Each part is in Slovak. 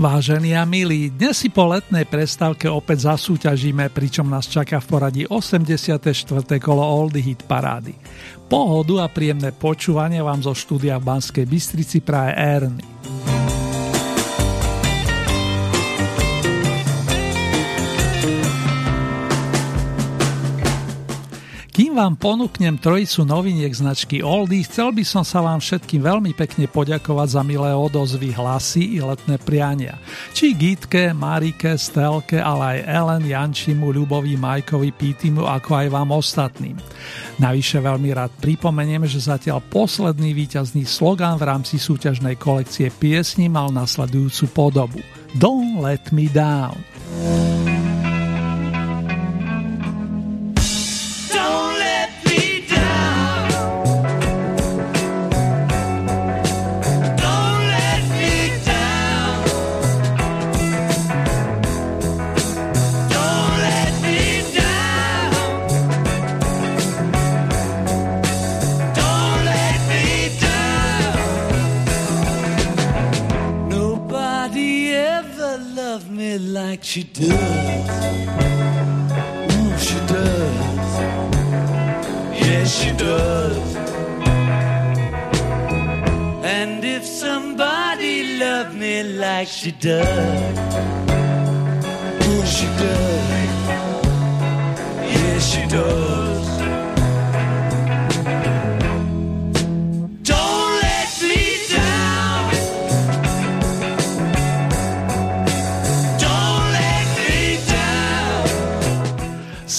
Vážení a milí, dnes si po letnej prestávke opäť zasúťažíme, pričom nás čaká v poradí 84. kolo Oldie Hit parády. Pohodu a príjemné počúvanie vám zo štúdia v Banskej Bystrici praje Ernie. Kým vám ponúknem trojicu noviniek značky Oldie, chcel by som sa vám všetkým veľmi pekne poďakovať za milé odozvy, hlasy i letné priania. Či Gitke, Marike, Stelke, ale aj Ellen, Jančimu, Ľubovi, Majkovi, Pítimu, ako aj vám ostatným. Navyše veľmi rád pripomeniem, že zatiaľ posledný víťazný slogán v rámci súťažnej kolekcie piesní mal nasledujúcu podobu Don't let me down. She does. Ooh, she does. Yes, she does. And if somebody loved me like she does, ooh, she does. Yes, she does.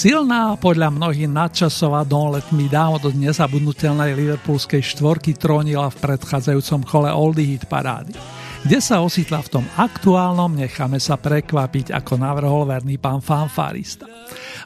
Silná podľa mnohých nadčasová Don't Let Me Down od nezabudnutelnej liverpoolskej štvorky trónila v predchádzajúcom kole Oldie Hit parády. Kde sa ositla v tom aktuálnom, necháme sa prekvapiť, ako navrhol verný pán fanfarista.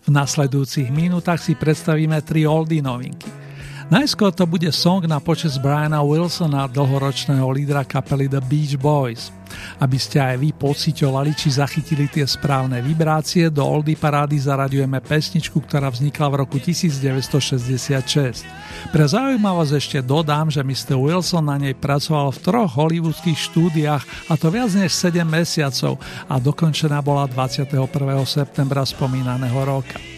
V nasledujúcich minútach si predstavíme tri oldie novinky. Najskôr to bude song na počas Briana Wilsona, dlhoročného lídra kapely The Beach Boys – aby ste aj vy pociťovali, či zachytili tie správne vibrácie, do Oldy parády zaraďujeme pesničku, ktorá vznikla v roku 1966. Pre zaujímavosť ešte dodám, že Mr. Wilson na nej pracoval v troch hollywoodských štúdiách a to viac než 7 mesiacov a dokončená bola 21. septembra spomínaného roka.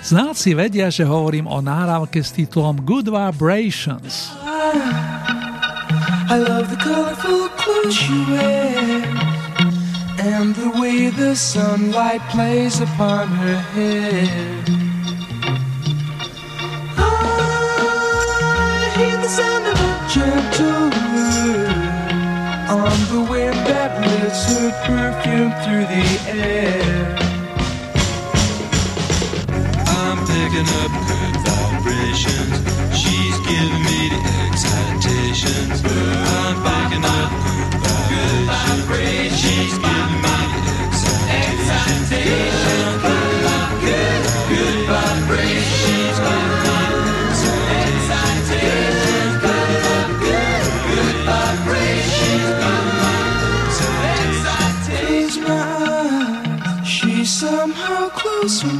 Znáci vedia, že hovorím o nahrávke s titulom Good Vibrations. Ah, I love the colorful clothes you wear and the way the sunlight plays upon her hair. Ah, I hear the sound of a gentle word on the wind that lifts her perfume through the air. Picking up good vibrations. She's giving me the excitations. I'm picking up good vibrations. She's giving me the excitations. Good, good, good vibrations. She's giving me the excitations. Good, good, good vibrations. Close my eyes. She's somehow closer now.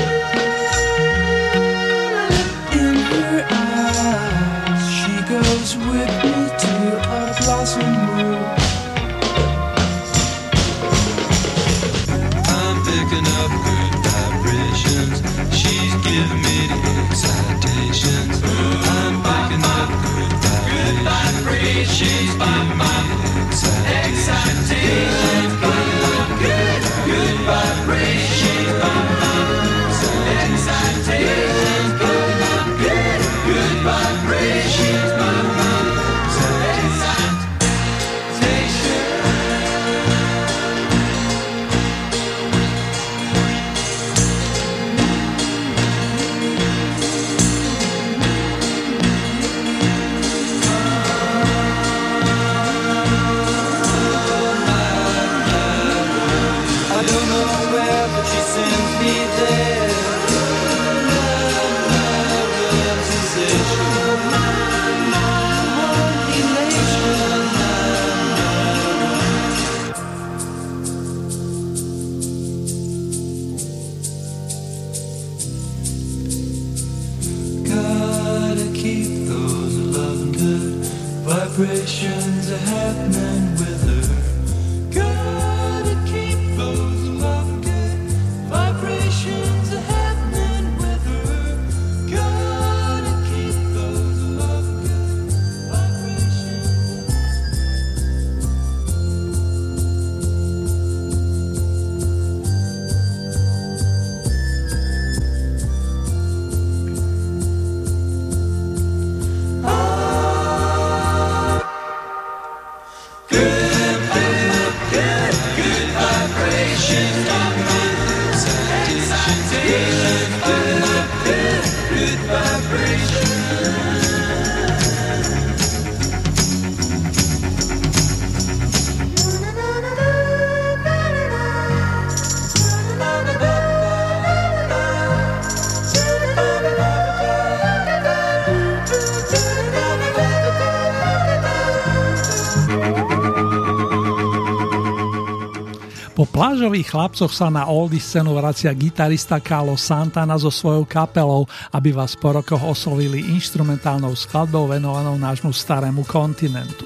Plážových chlapcoch sa na oldy scénu vracia gitarista Carlos Santana so svojou kapelou, aby vás po rokoch oslovili instrumentálnou skladbou venovanou nášmu starému kontinentu.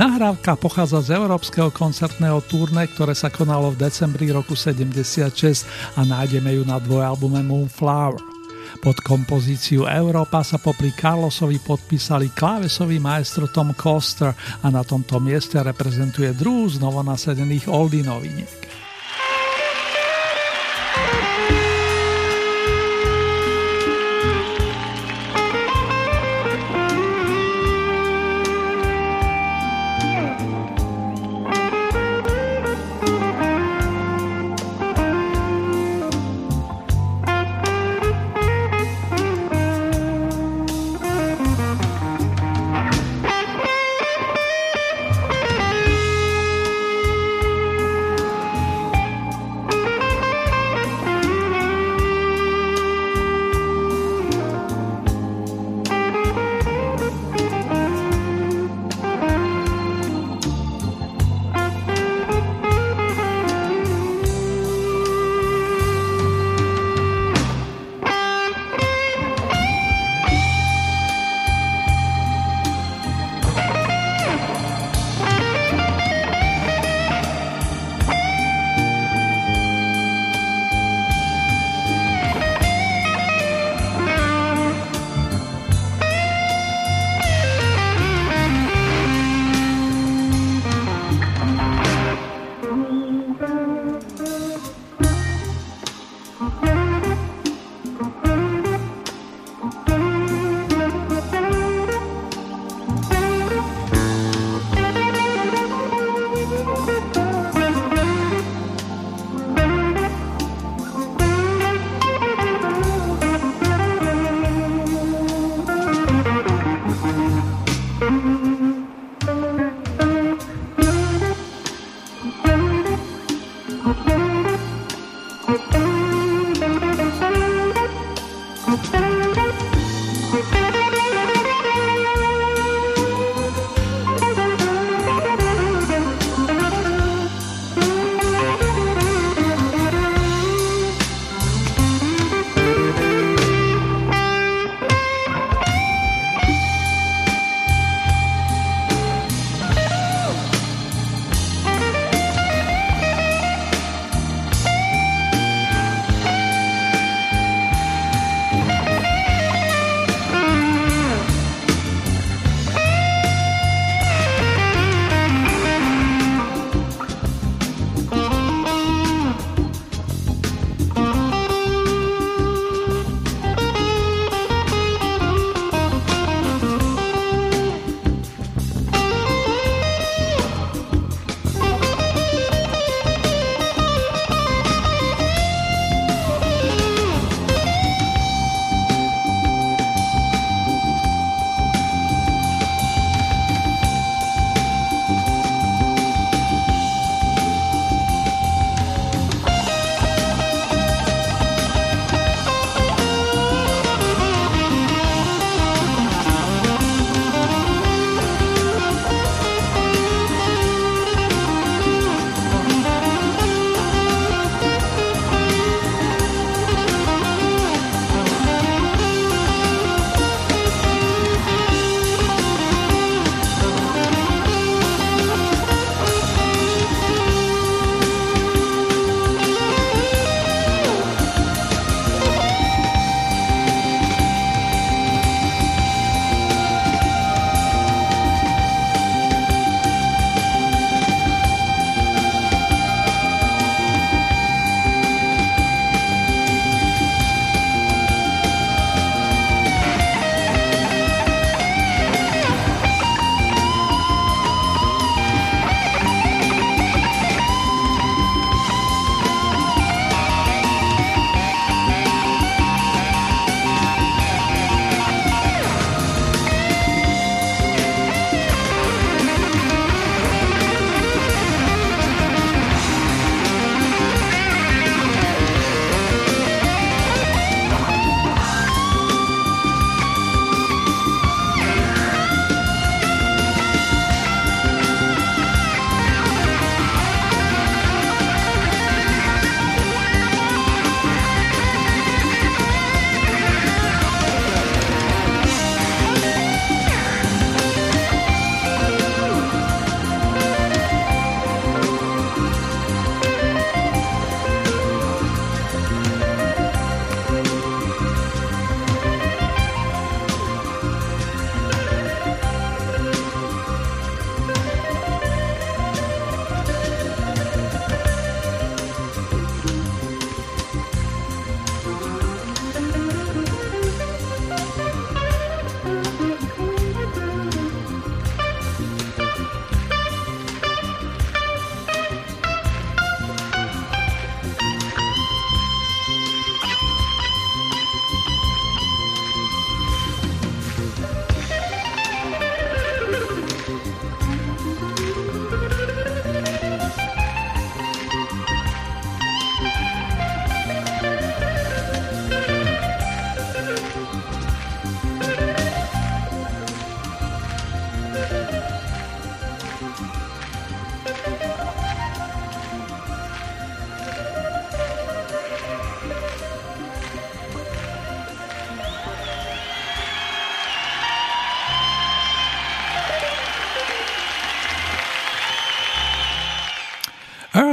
Nahrávka pochádza z európskeho koncertného turné, ktoré sa konalo v decembri roku 76 a nájdeme ju na dvojalbume Moonflower. Pod kompozíciu Európa sa popri Carlosovi podpísali klávesový maestro Tom Coster a na tomto mieste reprezentuje druhú z novonasedených oldy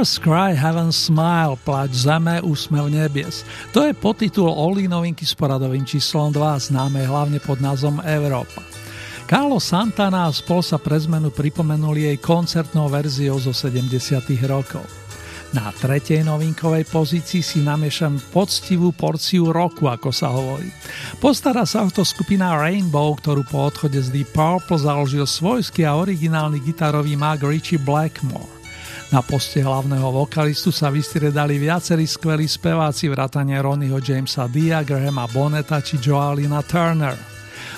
noviniek. Earth Cry Heaven Smile, plač zeme, úsmev nebies. To je podtitul Oli novinky s poradovým číslom 2, známe hlavne pod názvom Európa. Carlos Santana a spol sa pre zmenu pripomenuli jej koncertnou verziou zo 70. rokov. Na tretej novinkovej pozícii si namiešam poctivú porciu roku, ako sa hovorí. Postará sa o to skupina Rainbow, ktorú po odchode z Deep Purple založil svojský a originálny gitarový mag Richie Blackmore. Na poste hlavného vokalistu sa vystriedali viacerí skvelí speváci vrátane Ronnieho Jamesa Dia, Grahama Boneta či Joalina Turner.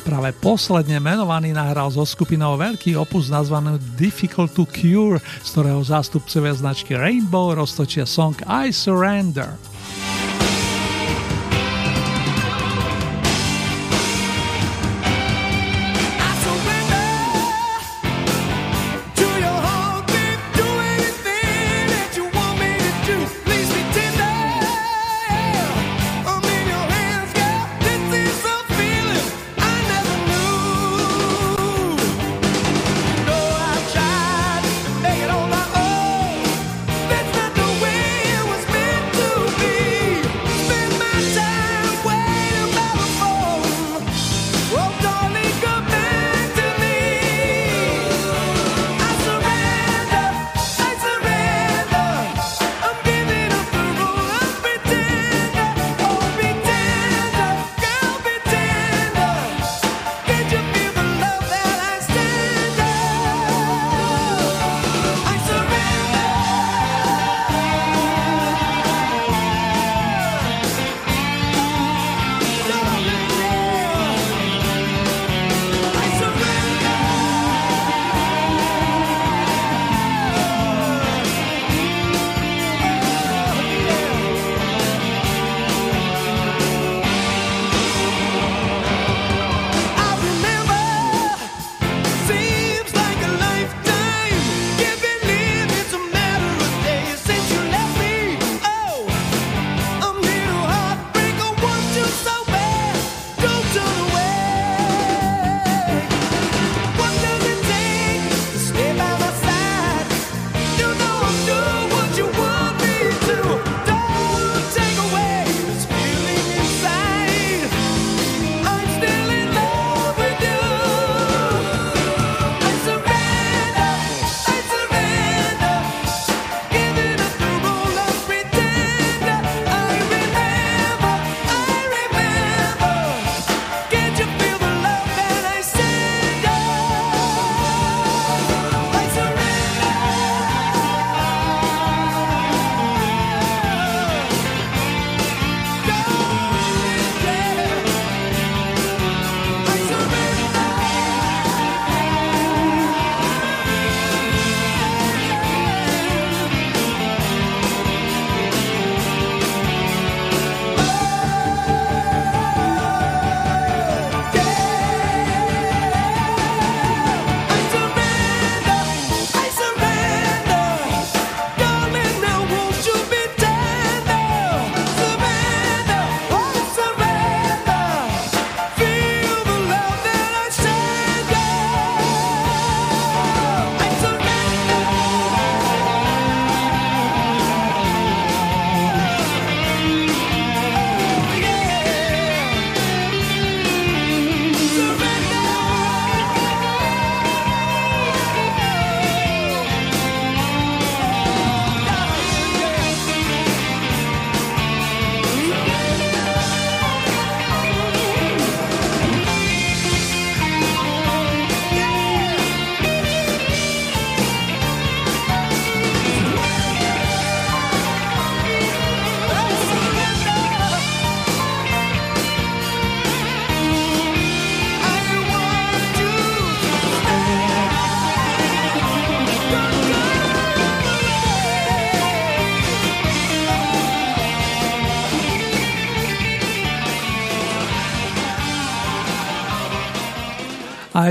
Práve posledne menovaný nahral so skupinou veľký opus nazvaný Difficult to Cure, z ktorého zástupcovia značky Rainbow roztočia song I Surrender.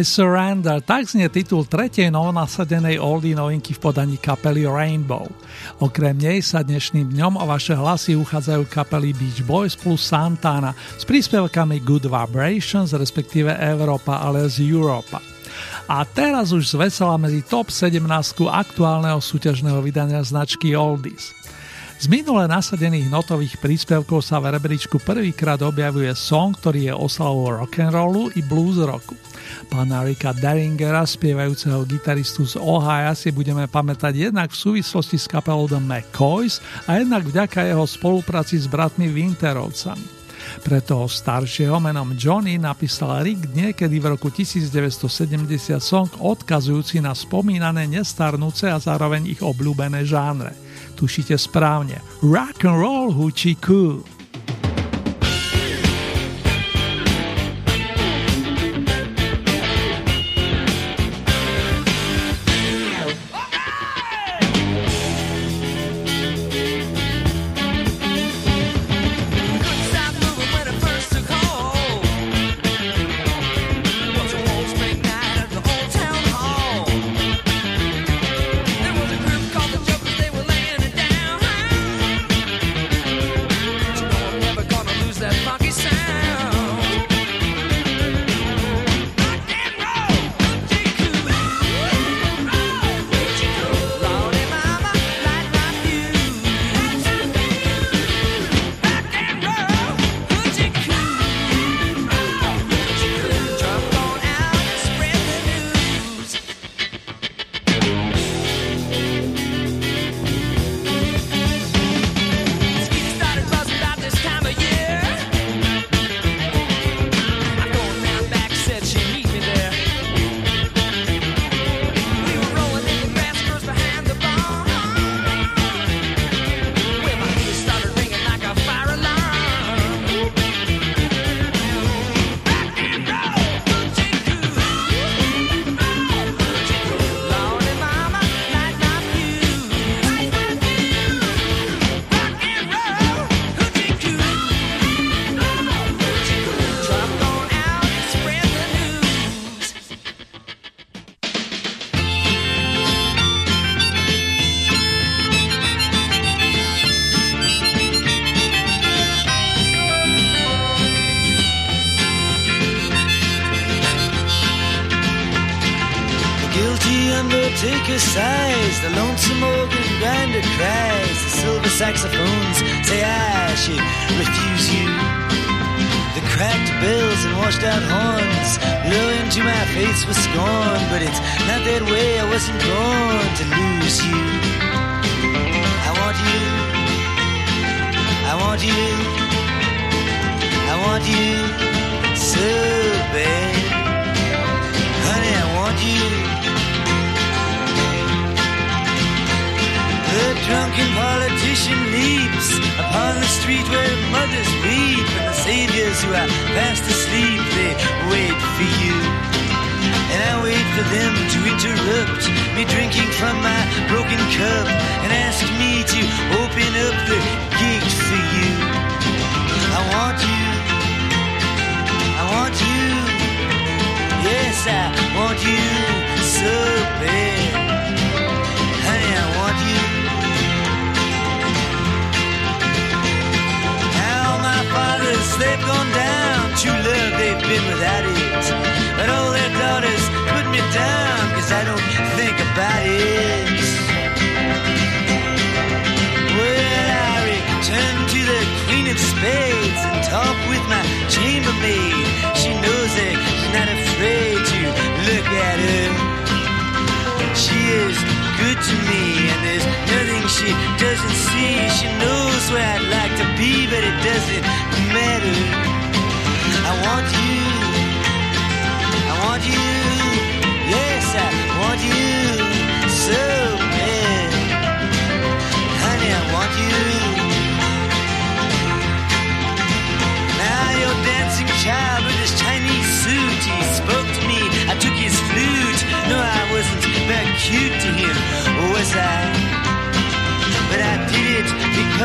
I Surrender, tak znie titul tretej novonasadenej oldie novinky v podaní kapely Rainbow. Okrem nej sa dnešným dňom o vaše hlasy uchádzajú kapely Beach Boys plus Santana s príspevkami Good Vibrations, respektíve Európa, ale z Europa. A teraz už zvesela medzi top 17 aktuálneho súťažného vydania značky Oldies. Z minule nasadených notových príspevkov sa v rebríčku prvýkrát objavuje song, ktorý je oslavou rock'n'rollu i blues roku. Pána Rika Daringera, spievajúceho gitaristu z Ohio, si budeme pamätať jednak v súvislosti s kapelou The McCoys a jednak vďaka jeho spolupráci s bratmi Winterovcami. Pre toho staršieho menom Johnny napísal Rick niekedy v roku 1970 song odkazujúci na spomínané nestarnúce a zároveň ich obľúbené žánre. Tušíte správne. Rock and roll hučí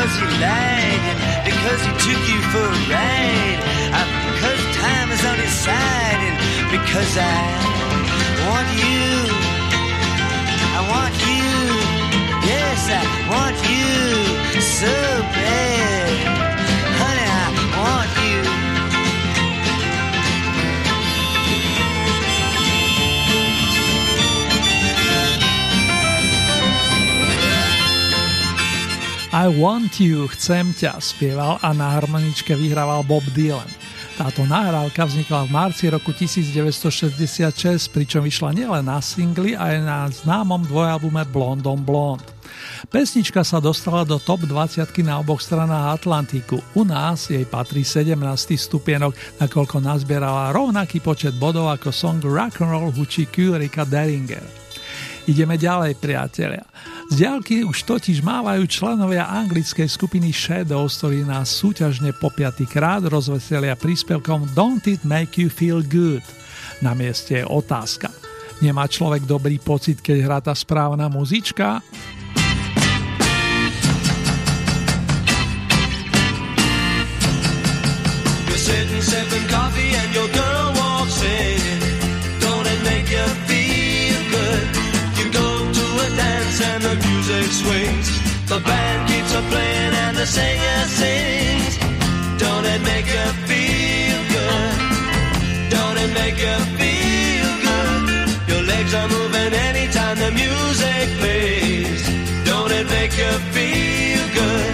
because you lied, because he took you for a ride, and because time is on his side, and because I want you, I want you, yes, I want you. So bad. I Want You, Chcem ťa, spieval a na harmoničke vyhrával Bob Dylan. Táto nahrávka vznikla v marci roku 1966, pričom vyšla nielen na singli, aj na známom dvojalbume Blond on Blond. Pesnička sa dostala do top 20 na oboch stranách Atlantiku. U nás jej patrí 17 stupienok, nakoľko nazbierala rovnaký počet bodov ako song Rock and Roll Huči Q Deringer. Ideme ďalej, priatelia. Z diálky už totiž mávajú členovia anglickej skupiny Shadows, ktorí nás súťažne po krát rozveselia príspevkom Don't It Make You Feel Good. Na mieste je otázka. Nemá človek dobrý pocit, keď hrá tá správna muzička? coffee and your girl music swings. The band keeps on playing and the singer sings. Don't it make you feel good? Don't it make you feel good? Your legs are moving anytime the music plays. Don't it make you feel good?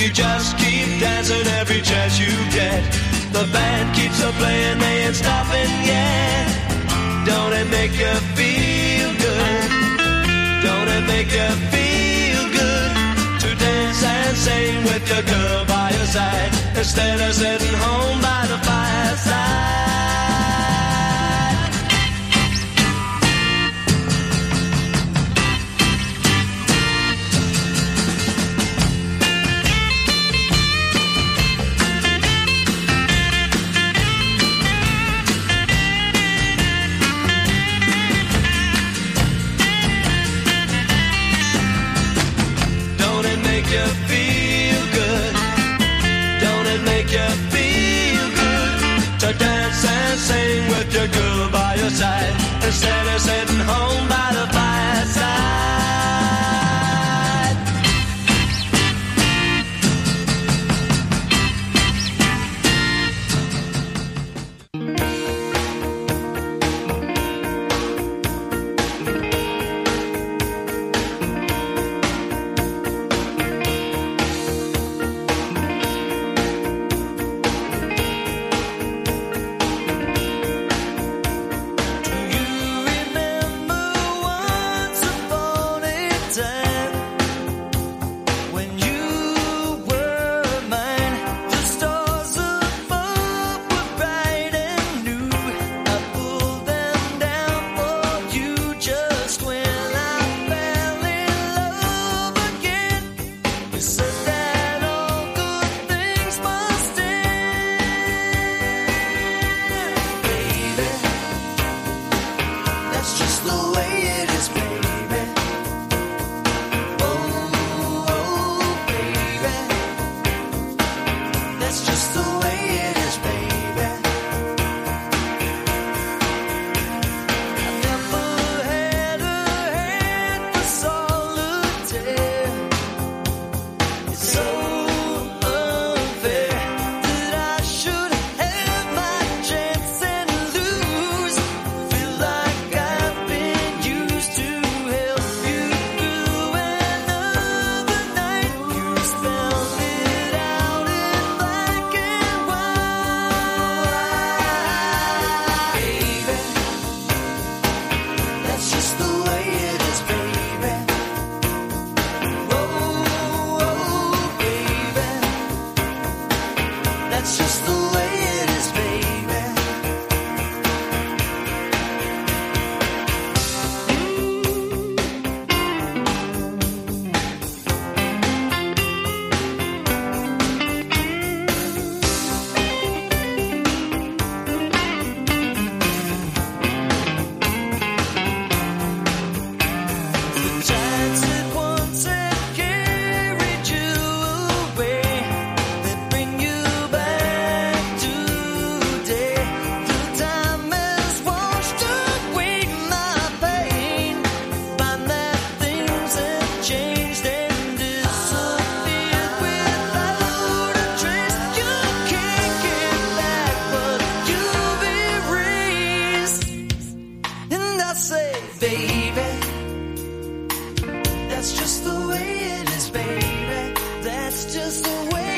You just keep dancing every chance you get. The band keeps on playing, they ain't stopping yet. Don't it make you feel good? Don't it make you feel and sing with your girl by your side instead of sitting home by the fireside. Side. Instead of sitting just the way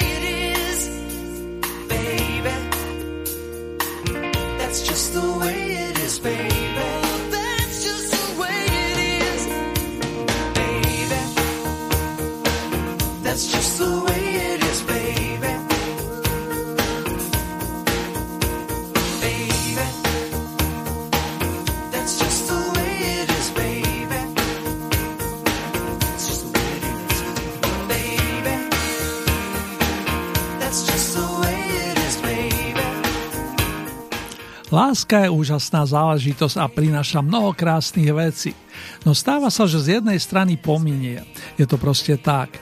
Láska je úžasná záležitosť a prináša mnoho krásnych vecí. No stáva sa, že z jednej strany pominie. Je to proste tak.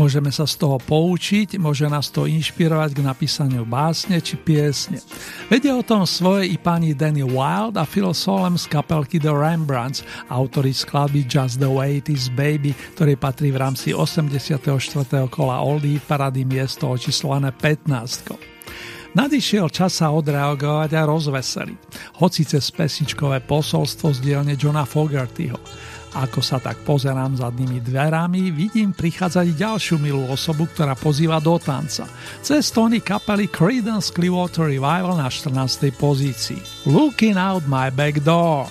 Môžeme sa z toho poučiť, môže nás to inšpirovať k napísaniu básne či piesne. Vedia o tom svoje i pani Danny Wild a Phil Solem z kapelky The Rembrandts, autori skladby Just the Way It Is Baby, ktorý patrí v rámci 84. kola Oldie parady miesto očíslované 15. Nadišiel čas sa odreagovať a rozveseliť, hoci cez pesničkové posolstvo z dielne Johna Fogertyho. Ako sa tak pozerám zadnými dverami, vidím prichádzať ďalšiu milú osobu, ktorá pozýva do tanca. Cez tóny kapely Creedence Clearwater Revival na 14. pozícii. Looking out my back door.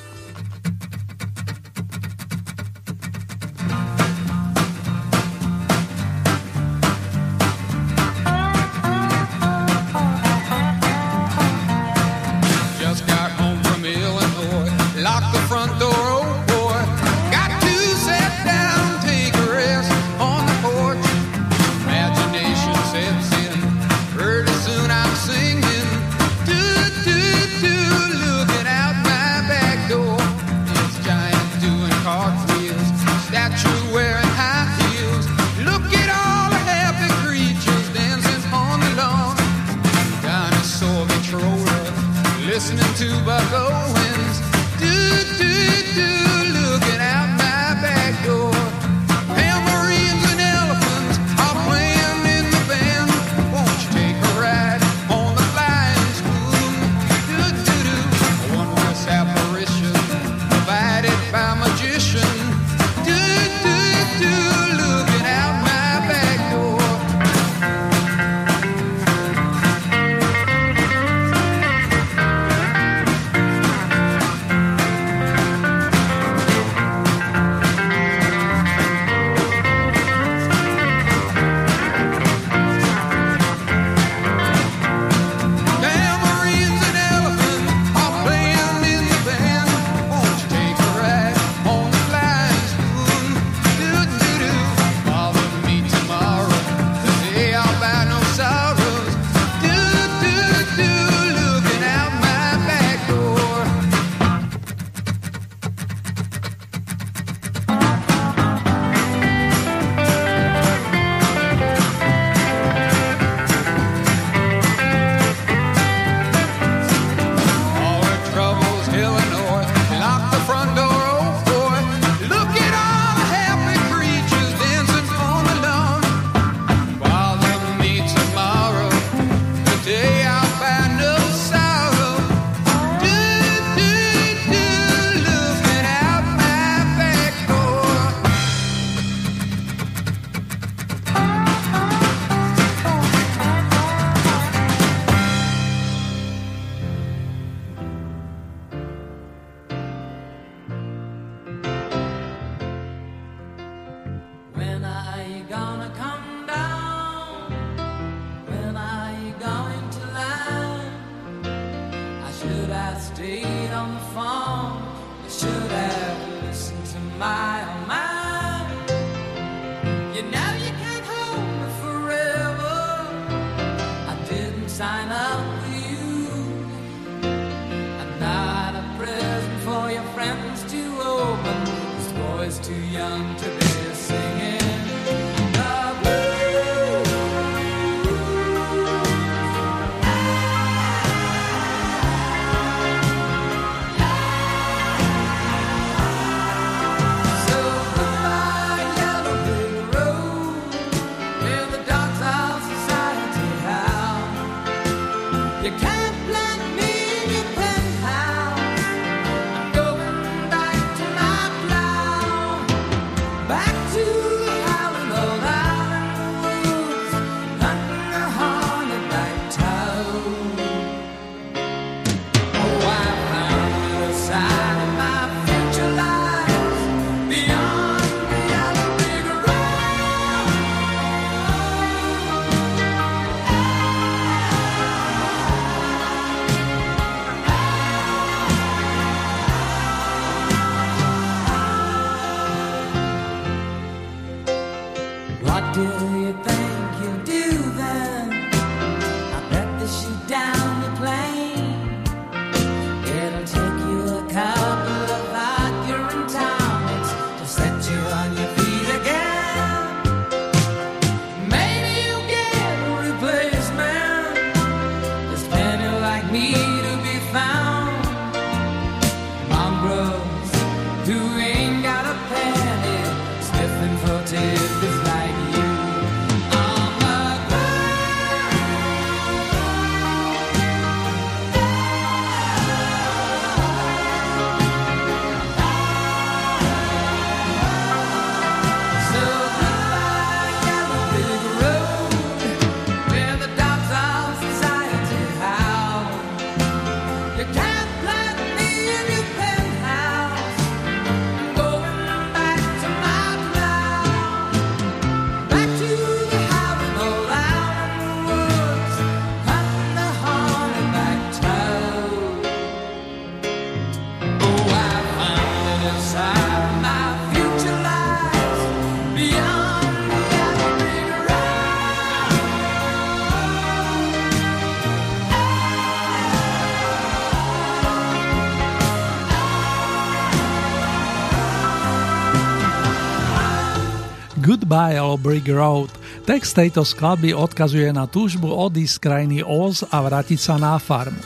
Alebo Brick Road. Text tejto skladby odkazuje na túžbu odísť z krajiny Oz a vrátiť sa na farmu.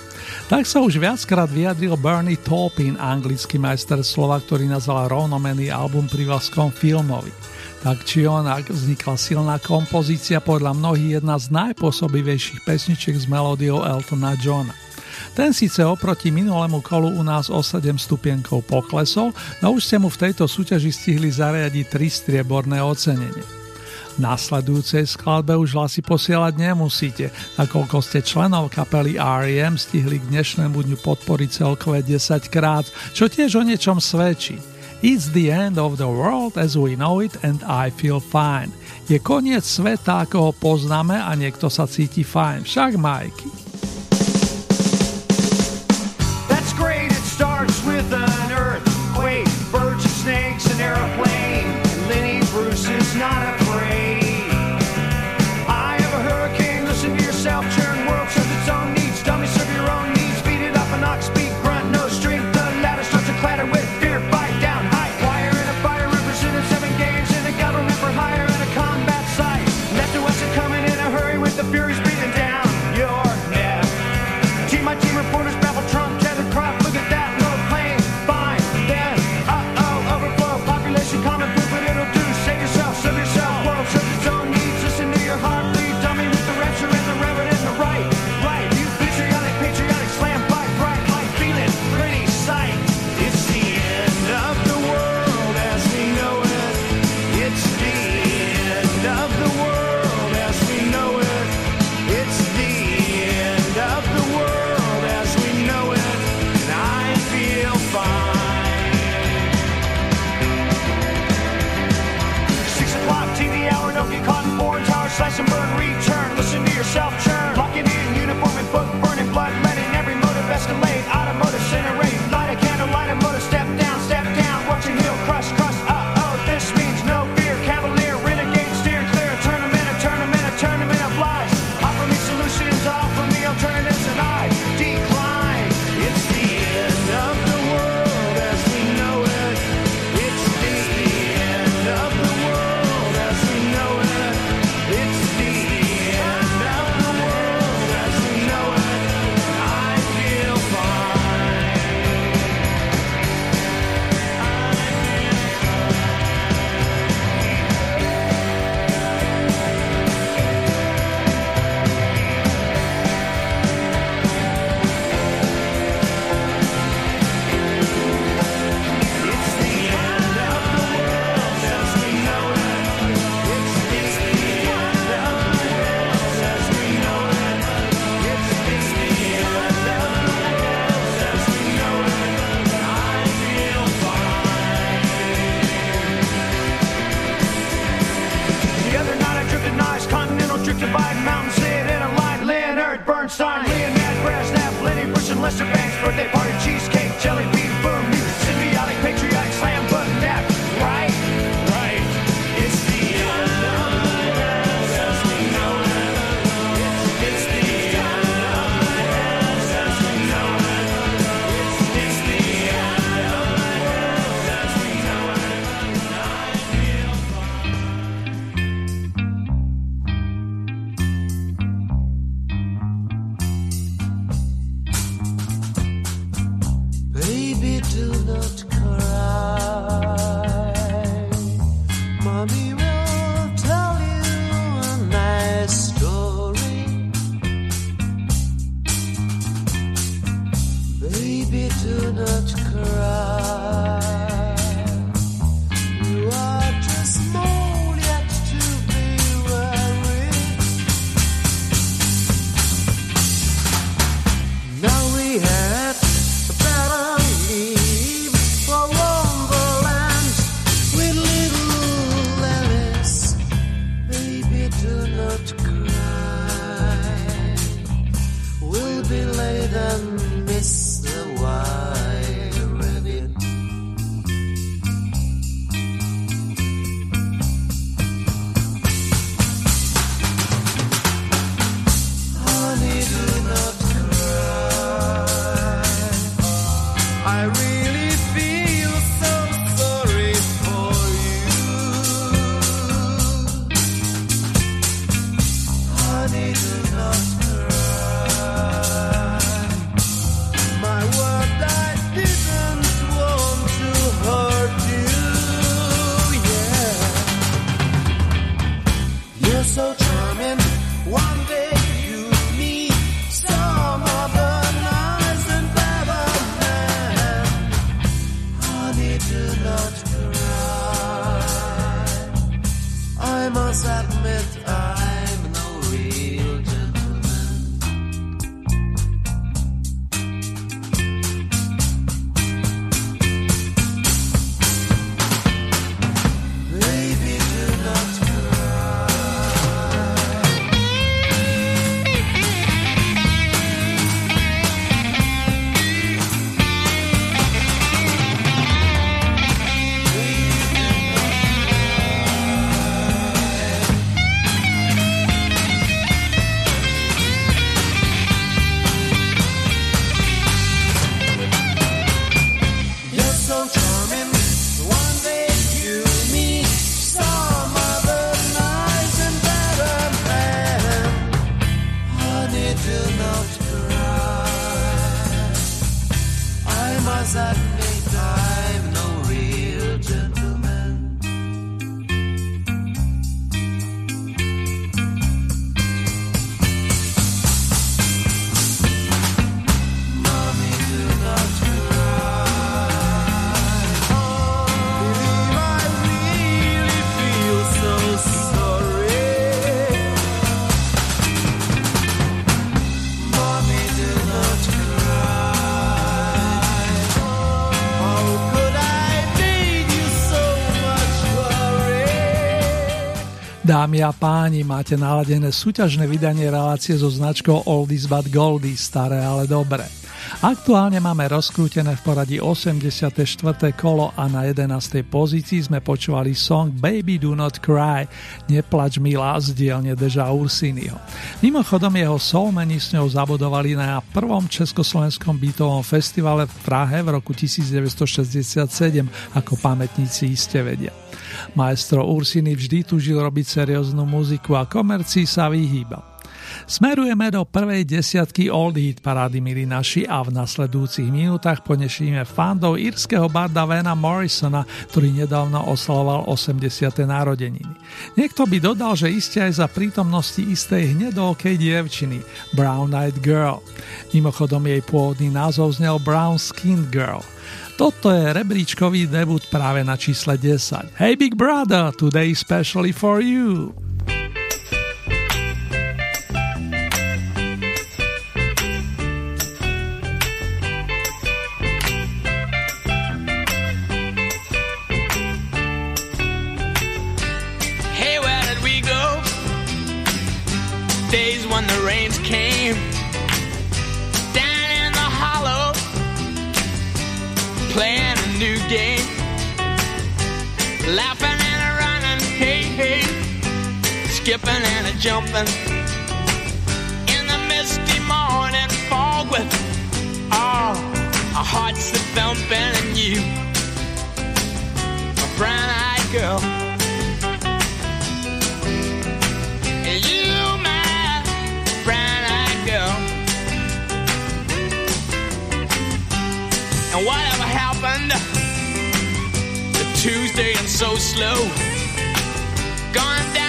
Tak sa už viackrát vyjadril Bernie Taupin, anglický majster slova, ktorý nazval rovnomený album prívlaskom filmovi. Tak či onak vznikla silná kompozícia podľa mnohých jedna z najpôsobivejších pesničiek s melódiou Eltona Johna. Ten síce oproti minulému kolu u nás o 7 stupienkov poklesol, no už ste mu v tejto súťaži stihli zariadiť tri strieborné ocenenie. Nasledujúcej skladbe už hlasy posielať nemusíte, nakoľko ste členov kapely R.E.M. stihli k dnešnému dňu podporiť celkové 10 krát, čo tiež o niečom svedčí. It's the end of the world as we know it and I feel fine. Je koniec sveta, ako ho poznáme a niekto sa cíti fajn. Však Mikey. Dámy a páni, máte naladené súťažné vydanie relácie so značkou Oldies but Goldies, staré ale dobré. Aktuálne máme rozkrútené v poradí 84. kolo a na 11. pozícii sme počúvali song Baby Do Not Cry, Neplač milá z dielne Deža Ursiniho. Mimochodom jeho soulmeni s ňou zabudovali na prvom československom bytovom festivale v Prahe v roku 1967, ako pamätníci iste vedia. Maestro Ursiny vždy tužil robiť serióznu muziku a komercii sa vyhýbal. Smerujeme do prvej desiatky Old Hit parády, milí naši, a v nasledujúcich minútach ponešíme fandov írskeho barda Vena Morrisona, ktorý nedávno oslavoval 80. narodeniny. Niekto by dodal, že iste aj za prítomnosti istej hnedolkej dievčiny, Brown Eyed Girl. Mimochodom jej pôvodný názov znel Brown Skinned Girl – toto je rebríčkový debut práve na čísle 10. Hey Big Brother, today specially for you. Skipping and a jumping. In the misty morning fog with oh, all our hearts that thumping and you. A brown eyed girl. You, my brown eyed girl. And what happened. The Tuesday and so slow. Gone down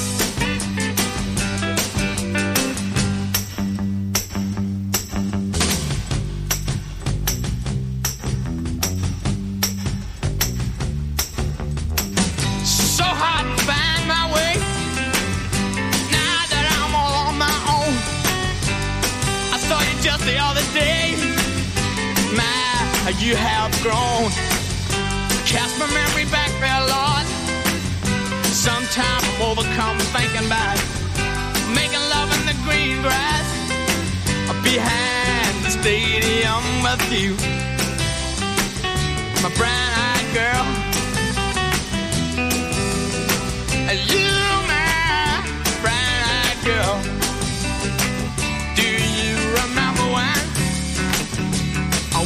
you have grown. Cast my memory back there, Lord. Sometimes I'm overcome thinking about making love in the green grass behind the stadium with you. My brown eyed girl. You,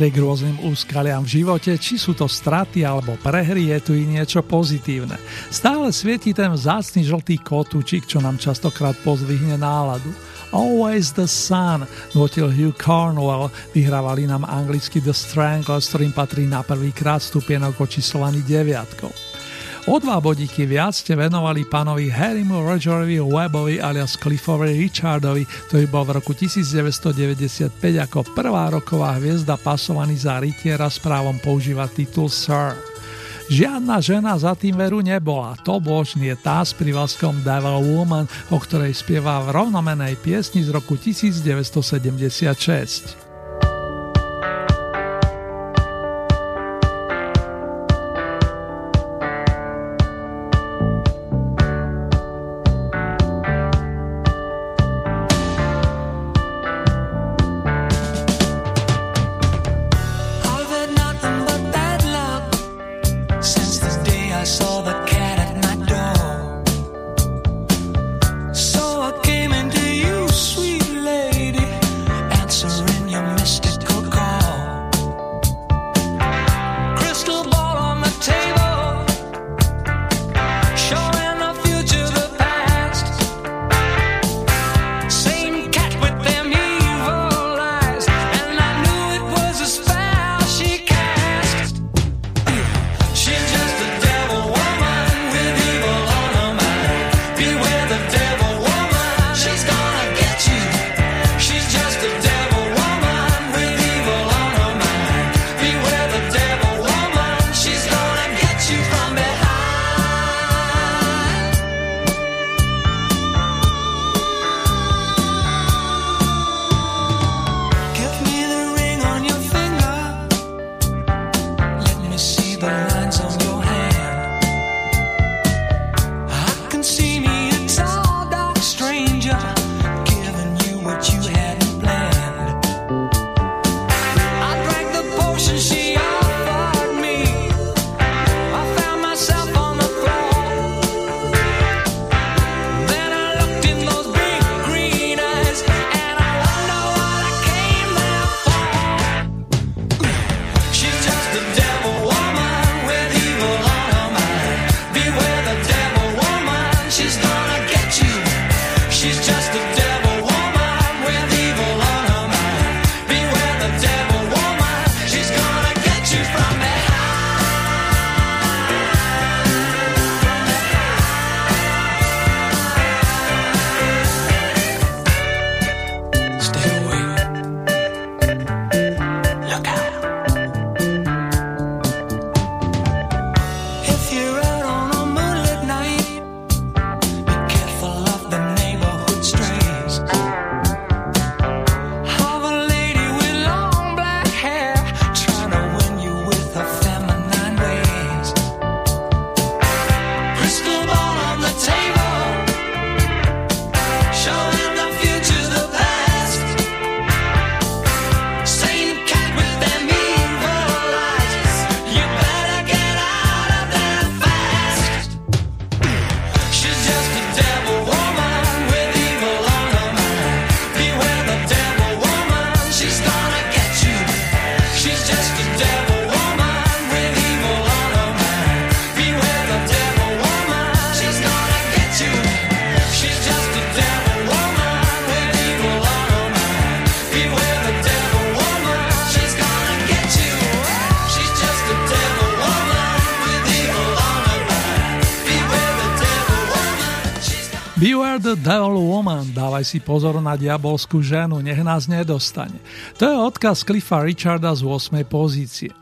Napriek rôznym úskaliam v živote, či sú to straty alebo prehry, je tu i niečo pozitívne. Stále svieti ten vzácny žltý kotúčik, čo nám častokrát pozvihne náladu. Always the Sun, nutil Hugh Cornwell, vyhrávali nám anglicky The Stranglers, ktorým patrí na prvýkrát stupienok očíslovaný deviatkou. O dva bodíky viac ste venovali pánovi Harrymu Rogerovi Webbovi alias Cliffovi Richardovi, ktorý bol v roku 1995 ako prvá roková hviezda pasovaný za rytiera s právom používať titul Sir. Žiadna žena za tým veru nebola, to bož nie tá s privazkom Devil Woman, o ktorej spieva v rovnomenej piesni z roku 1976. Beware the Devil Woman, dávaj si pozor na diabolskú ženu, nech nás nedostane. To je odkaz Cliffa Richarda z 8. pozície.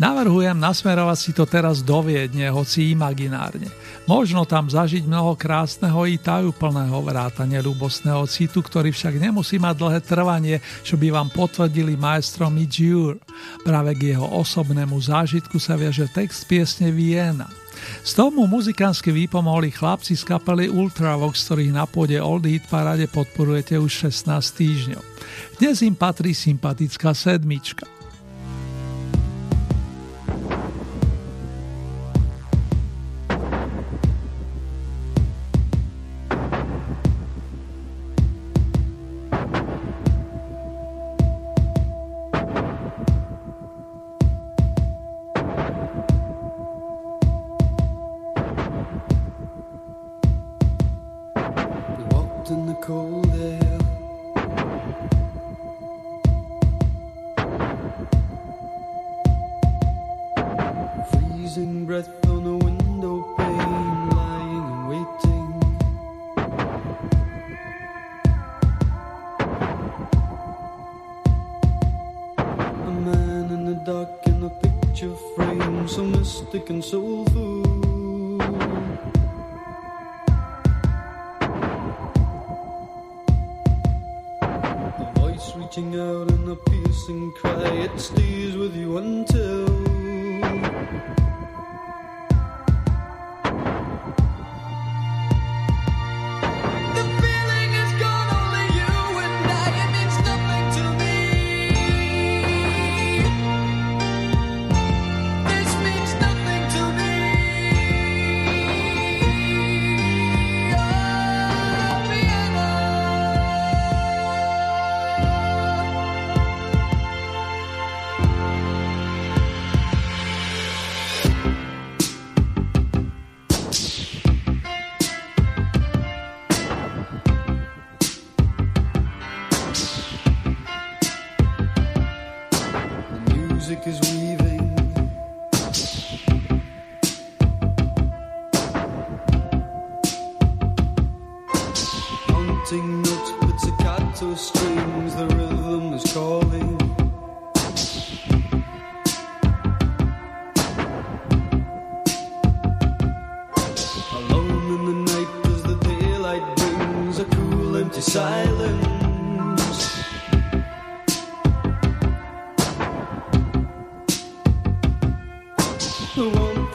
Navrhujem nasmerovať si to teraz do Viedne, hoci imaginárne. Možno tam zažiť mnoho krásneho i tajúplného vrátane ľubostného citu, ktorý však nemusí mať dlhé trvanie, čo by vám potvrdili maestro Midjur. Práve k jeho osobnému zážitku sa viaže text piesne Viena – z tomu muzikánsky výpomohli chlapci z kapely Ultravox, ktorých na pôde Old Hit Parade podporujete už 16 týždňov. Dnes im patrí sympatická sedmička.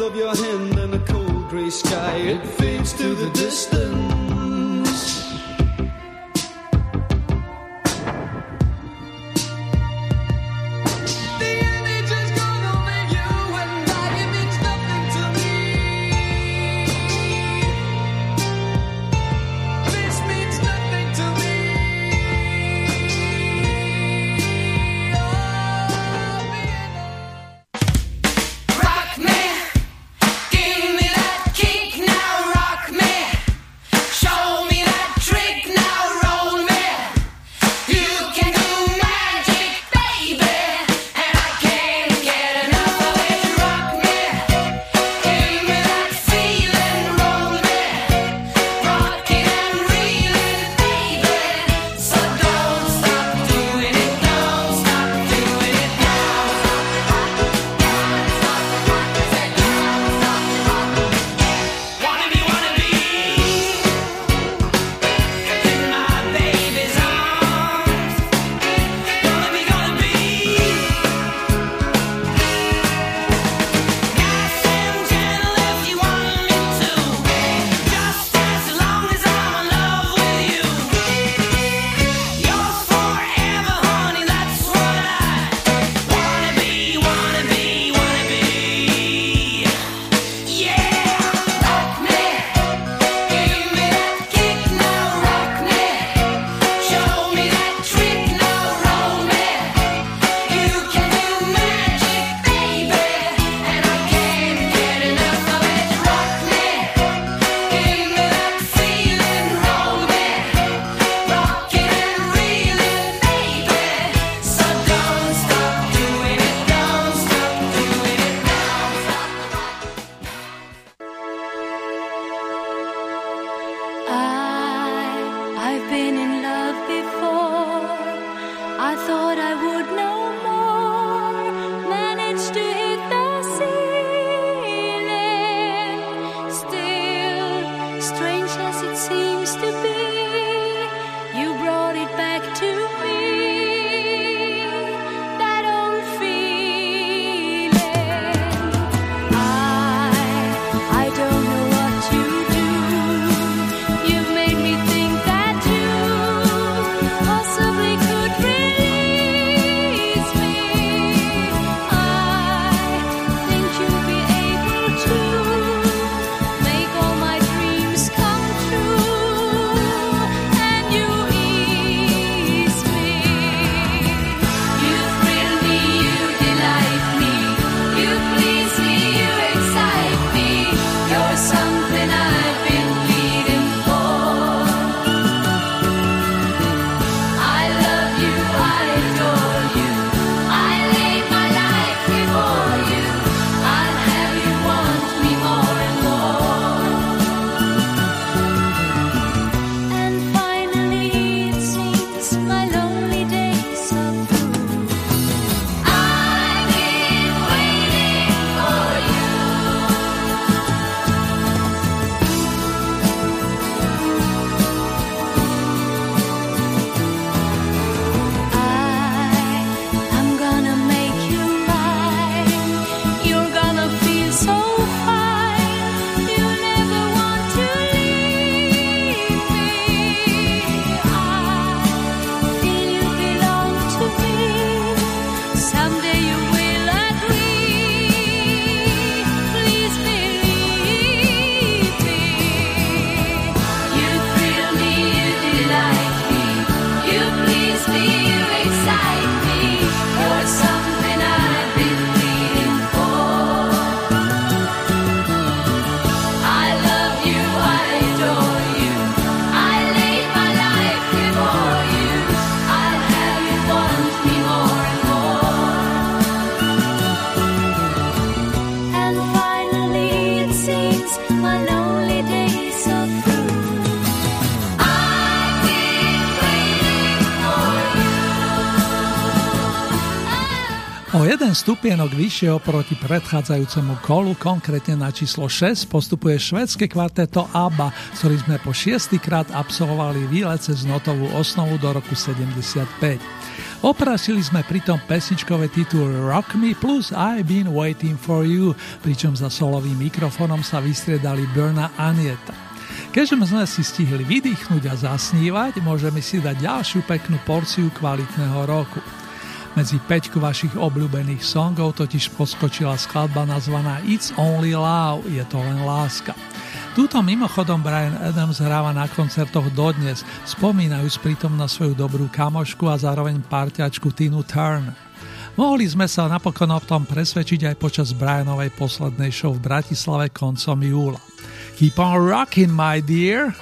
of your hand and a cold grey sky. It fades to the distance. Stupienok vyššie oproti predchádzajúcemu kolu, konkrétne na číslo 6, postupuje švedské kvarteto ABBA, s ktorým sme po šiestýkrát absolvovali výlet cez notovú osnovu do roku 75. Oprasili sme pritom pesničkové tituly Rock Me plus I've Been Waiting for You, pričom za solovým mikrofónom sa vystriedali Berna Anieta. Keďže sme si stihli vydýchnuť a zasnívať, môžeme si dať ďalšiu peknú porciu kvalitného roku. Medzi peťku vašich obľúbených songov totiž poskočila skladba nazvaná It's Only Love, je to len láska. Túto mimochodom Brian Adams hráva na koncertoch dodnes, spomínajúc pritom na svoju dobrú kamošku a zároveň parťačku Tinu Turner. Mohli sme sa napokon o tom presvedčiť aj počas Brianovej poslednej show v Bratislave koncom júla. Keep on rocking, my dear!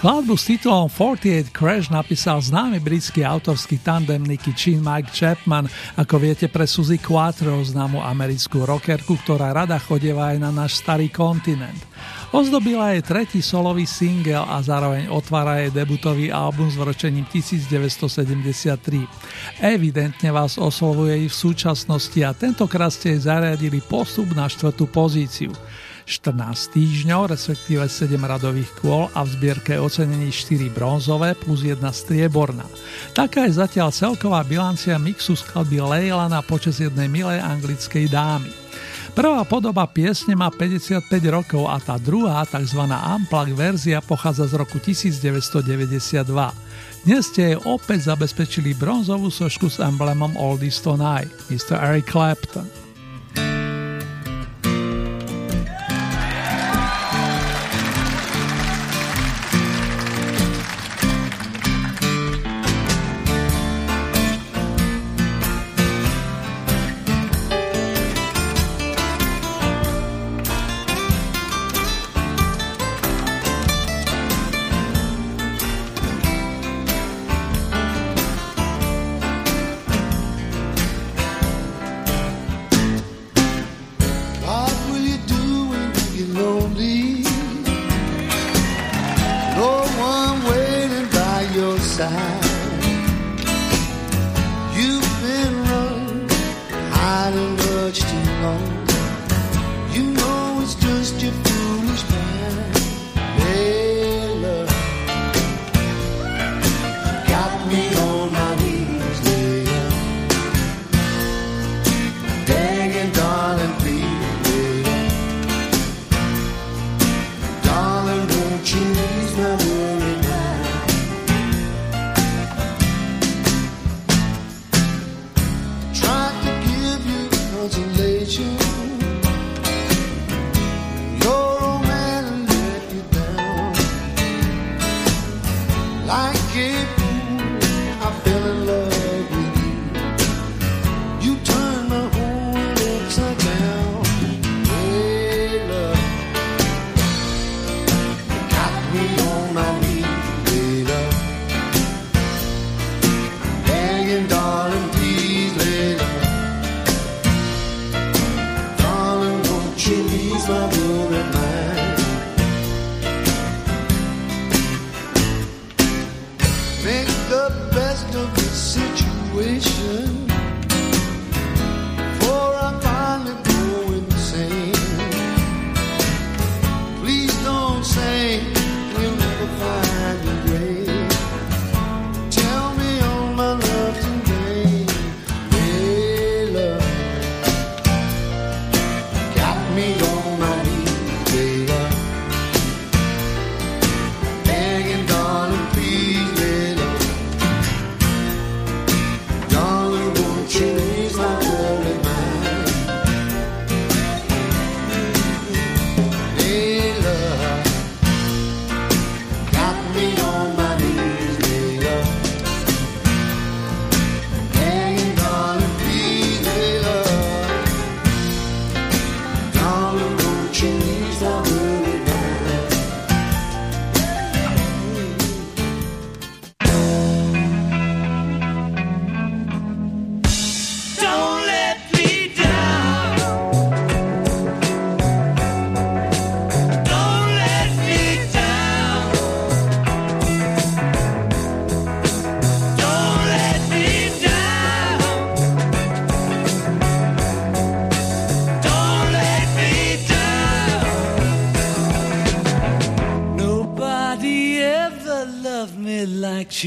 Skladbu s titulom 48 Crash napísal známy britský autorský tandem Nicky Chin Mike Chapman, ako viete pre Suzy Quattro, známu americkú rockerku, ktorá rada chodieva aj na náš starý kontinent. Ozdobila jej tretí solový single a zároveň otvára jej debutový album s vročením 1973. Evidentne vás oslovuje i v súčasnosti a tentokrát ste jej zariadili postup na štvrtú pozíciu. 14 týždňov, respektíve 7 radových kôl a v zbierke ocenení 4 bronzové plus 1 strieborná. Taká je zatiaľ celková bilancia mixu skladby Leila na počas jednej milej anglickej dámy. Prvá podoba piesne má 55 rokov a tá druhá, tzv. Unplugged verzia, pochádza z roku 1992. Dnes ste jej opäť zabezpečili bronzovú sošku s emblemom Oldies Tonight, Mr. Eric Clapton.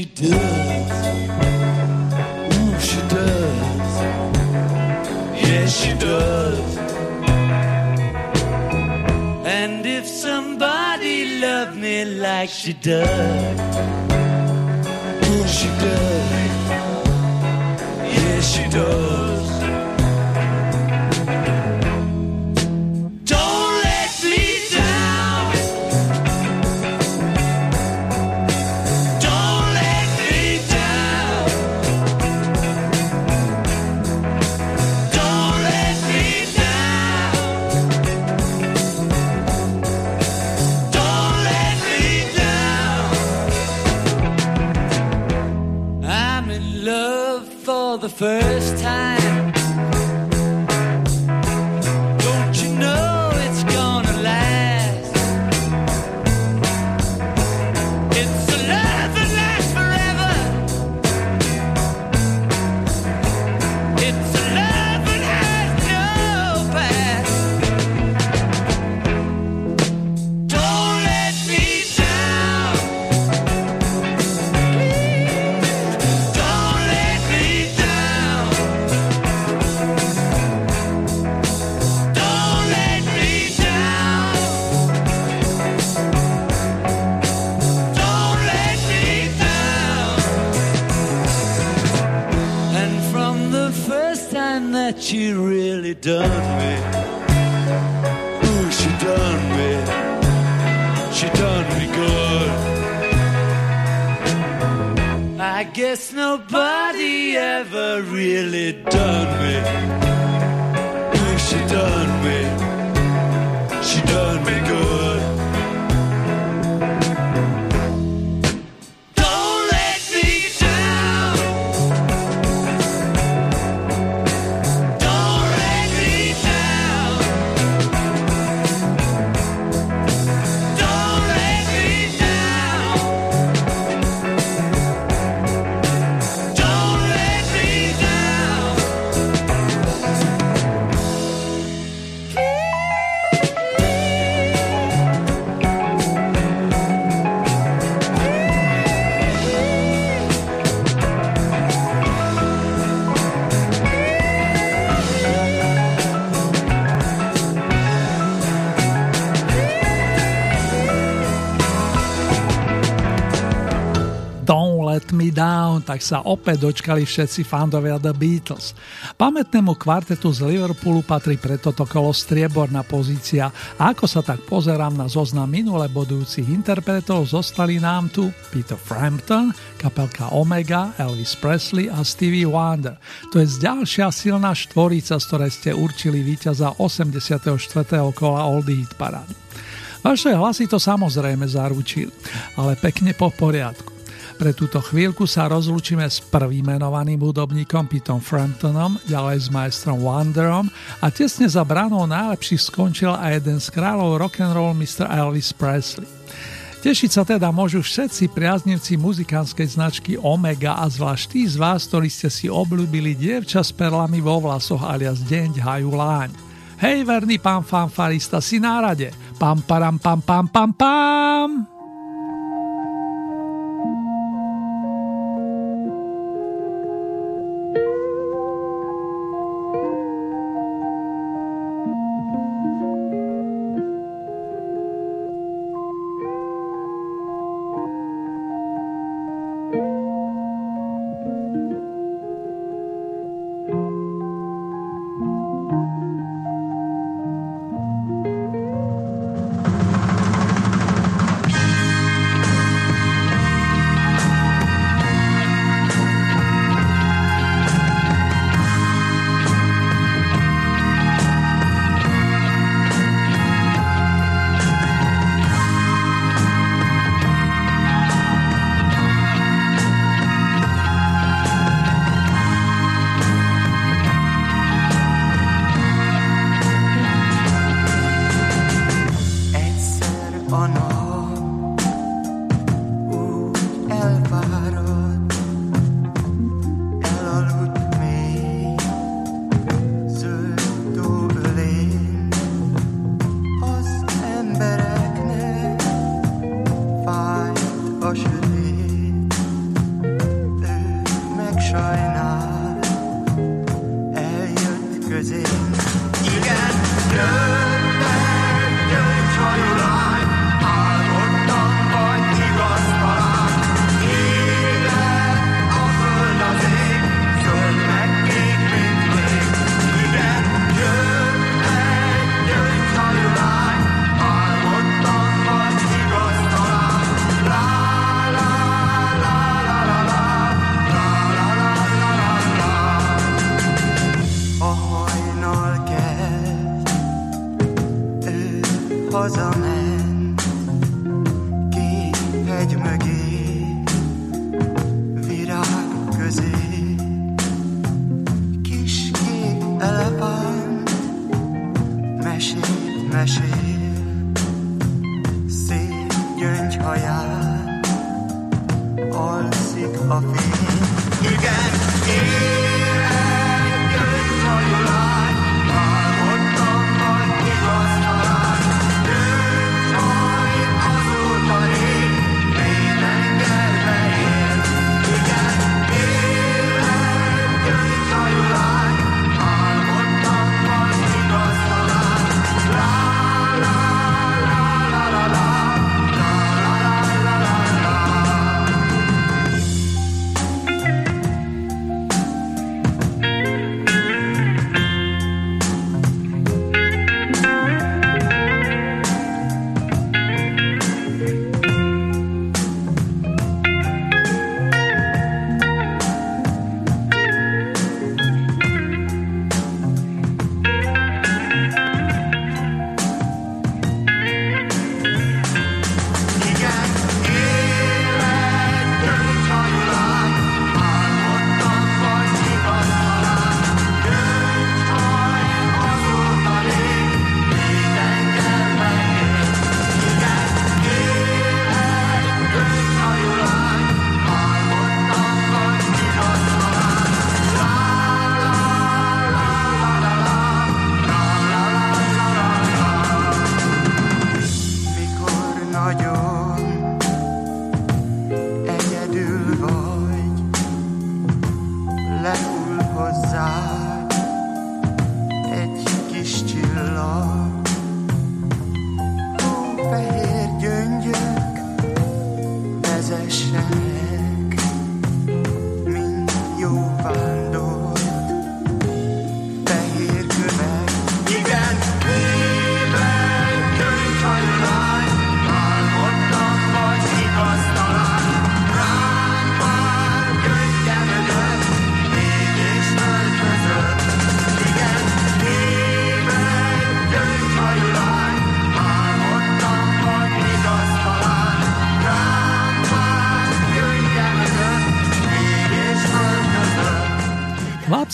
do? Tak sa opäť dočkali všetci fandovia The Beatles. Pamätnému kvartetu z Liverpoolu patrí preto to kolo strieborná pozícia a ako sa tak pozerám na zoznam minule bodujúcich interpretov, zostali nám tu Peter Frampton, kapelka Omega, Elvis Presley a Stevie Wonder. To je ďalšia silná štvorica, z ktorej ste určili víťaza 84. kola Oldie Hit Parády. Vaše hlasy to samozrejme zaručili, ale pekne po poriadku. Pre túto chvíľku sa rozlúčime s prvým menovaným hudobníkom Pitom Framptonom, ďalej s majstrom Wanderom a tesne za branou najlepších skončil aj jeden z kráľov rock'n'roll Mr. Elvis Presley. Tešiť sa teda môžu všetci priaznivci muzikánskej značky Omega a zvlášť tí z vás, ktorí ste si obľúbili dievča s perlami vo vlasoch alias Deň hajú láň. Hej, verný pán fanfarista, si na rade. Pam, param, pam, pam, pam, pam. Don't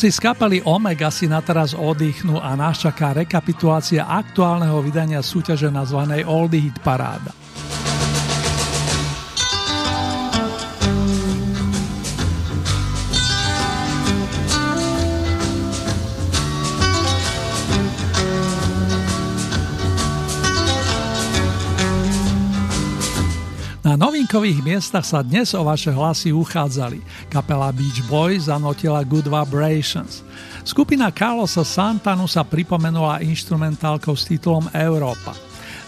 Chlapci z kapely Omega si na teraz oddychnú a nás čaká rekapitulácia aktuálneho vydania súťaže nazvanej Oldie Hit Paráda. Na novinkových miestach sa dnes o vaše hlasy uchádzali. Kapela Beach Boys zanotila Good Vibrations. Skupina Carlosa Santanu sa pripomenula instrumentálkou s titulom Európa.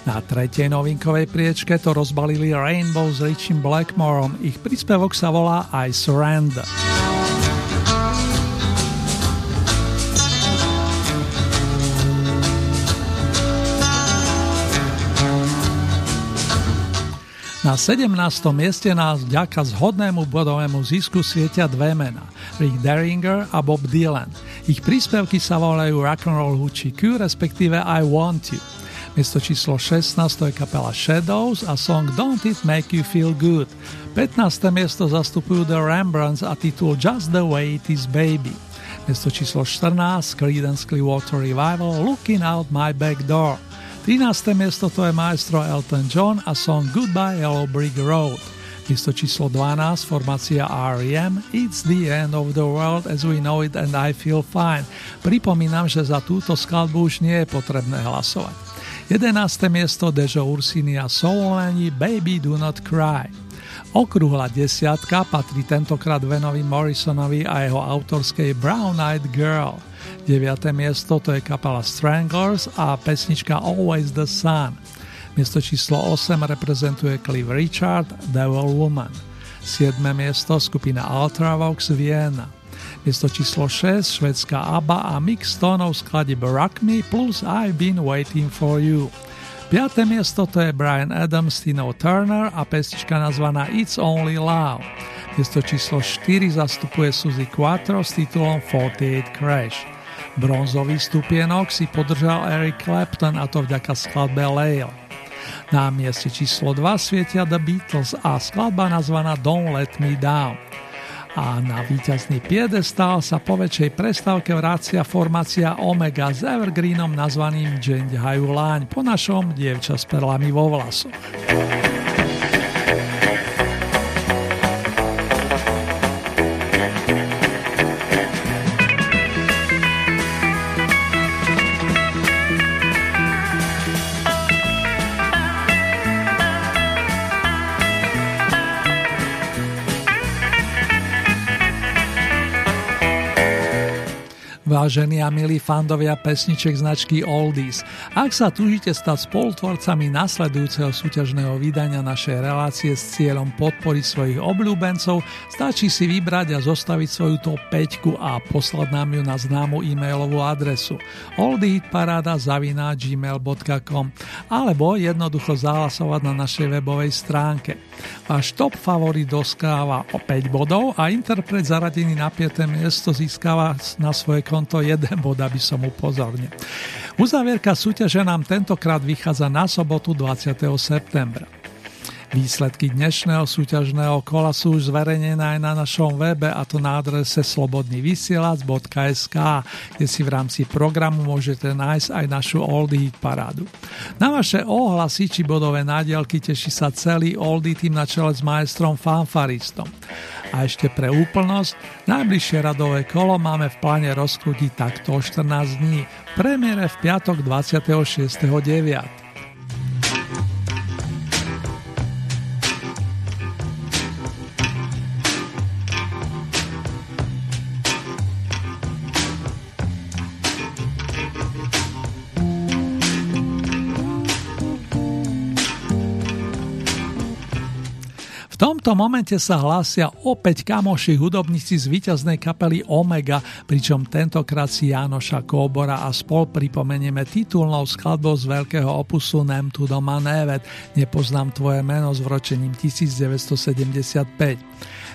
Na tretej novinkovej priečke to rozbalili Rainbow s Richim Blackmoreom. Ich príspevok sa volá I Surrender. Na 17. mieste nás vďaka zhodnému bodovému zisku svietia dve mena, Rick Derringer a Bob Dylan. Ich príspevky sa volajú Rock'n'Roll Hoochie Q, respektíve I Want You. Miesto číslo 16 to je kapela Shadows a song Don't It Make You Feel Good. 15. miesto zastupujú The Rembrandts a titul Just the Way It Is Baby. Miesto číslo 14 Creedence Clearwater Revival Looking Out My Back Door. 13. miesto to je maestro Elton John a song Goodbye Yellow Brick Road. Miesto číslo 12 formácia R.E.M. It's the end of the world as we know it and I feel fine. Pripomínam, že za túto skladbu už nie je potrebné hlasovať. 11. miesto Dežo Ursini a Sololeni Baby Do Not Cry. Okrúhla desiatka patrí tentokrát Venovi Morrisonovi a jeho autorskej Brown Eyed Girl. 9. miesto to je kapela Stranglers a pesnička Always the Sun. Miesto číslo 8 reprezentuje Cliff Richard Devil Woman. 7. miesto skupina Ultravox Vienna. Miesto číslo 6 švedská ABBA a mix tónov skladieb Rock Me plus I've Been Waiting For You. 5. miesto to je Brian Adams, Tino Turner a pesnička nazvaná It's Only Love. Miesto číslo 4 zastupuje Suzy Quattro s titulom 48 Crash. Bronzový stupienok si podržal Eric Clapton a to vďaka skladbe Lail. Na mieste číslo 2 svietia The Beatles a skladba nazvaná Don't Let Me Down. A na víťazný piedestal sa po väčšej prestávke vracia formácia Omega s Evergreenom nazvaným Jane Haju po našom dievča s perlami vo vlasoch. Vážení a milí fandovia pesniček značky Oldies, ak sa túžite stať spolutvorcami nasledujúceho súťažného vydania našej relácie s cieľom podporiť svojich obľúbencov, stačí si vybrať a zostaviť svoju top 5 a poslať nám ju na známu e-mailovú adresu oldihitparada.gmail.com alebo jednoducho zahlasovať na našej webovej stránke. Váš top favorit dostáva o 5 bodov a interpret zaradený na 5. miesto získava na svoje konto jeden bod, aby som upozornil. Uzavierka súťaže nám tentokrát vychádza na sobotu 20. septembra. Výsledky dnešného súťažného kola sú už zverejnené aj na našom webe a to na adrese slobodnyvysielac.sk, kde si v rámci programu môžete nájsť aj našu Oldie Hit parádu. Na vaše ohlasy či bodové nádielky teší sa celý Oldie tým na čele s majstrom fanfaristom. A ešte pre úplnosť, najbližšie radové kolo máme v pláne rozkrútiť takto o 14 dní, premiére v piatok 26.9. tomto momente sa hlásia opäť kamoši hudobníci z víťaznej kapely Omega, pričom tentokrát si Jánoša Kóbora a spol pripomenieme titulnou skladbou z veľkého opusu Nem tu doma nevet, nepoznám tvoje meno s vročením 1975.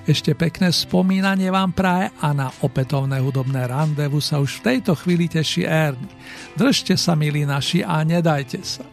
Ešte pekné spomínanie vám praje a na opätovné hudobné randevu sa už v tejto chvíli teší Ernie. Držte sa milí naši a nedajte sa.